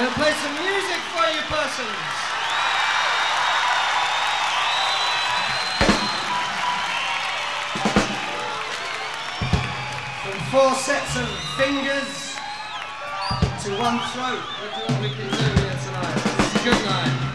Gonna play some music for you persons. From four sets of fingers to one throat. Look at what we can do here tonight. It's a good night.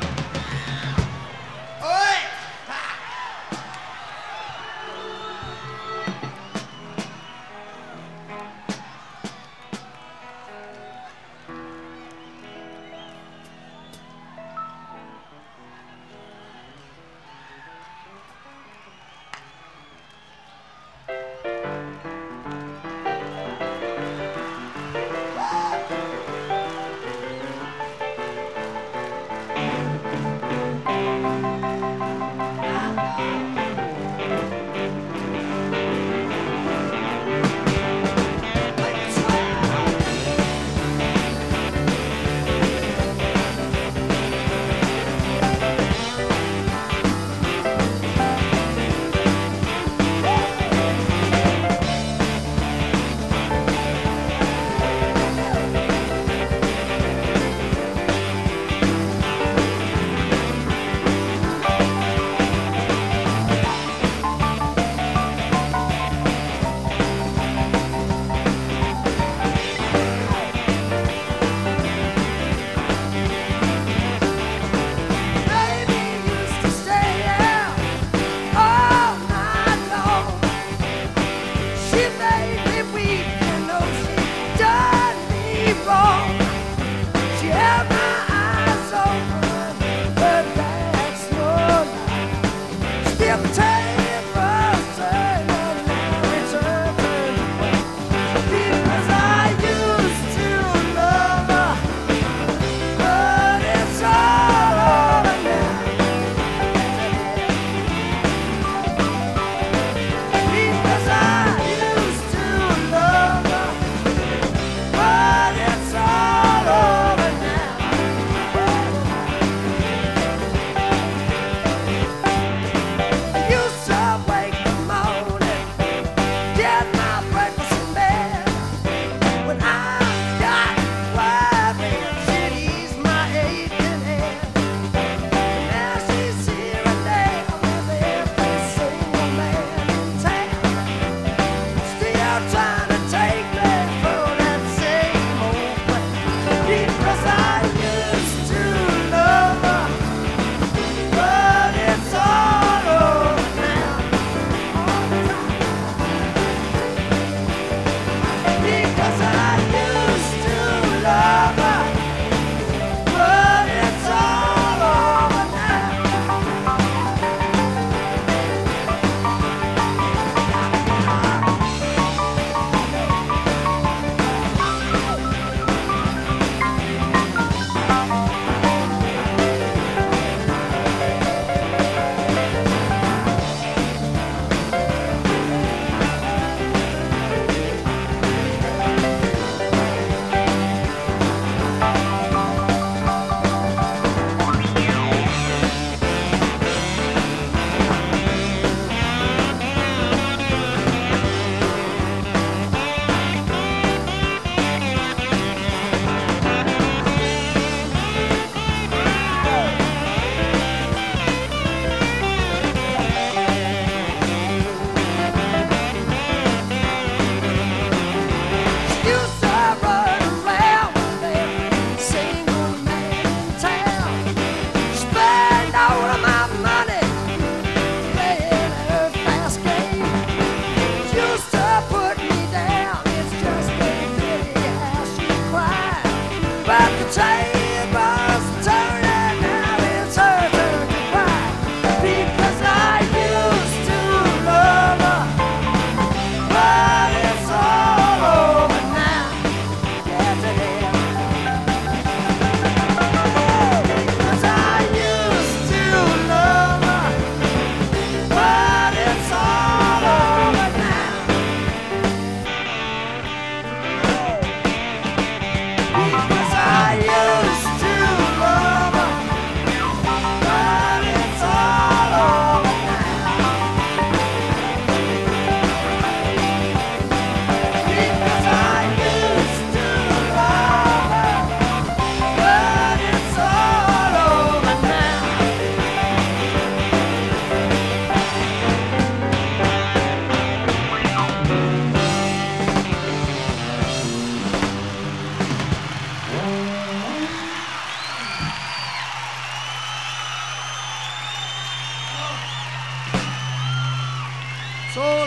So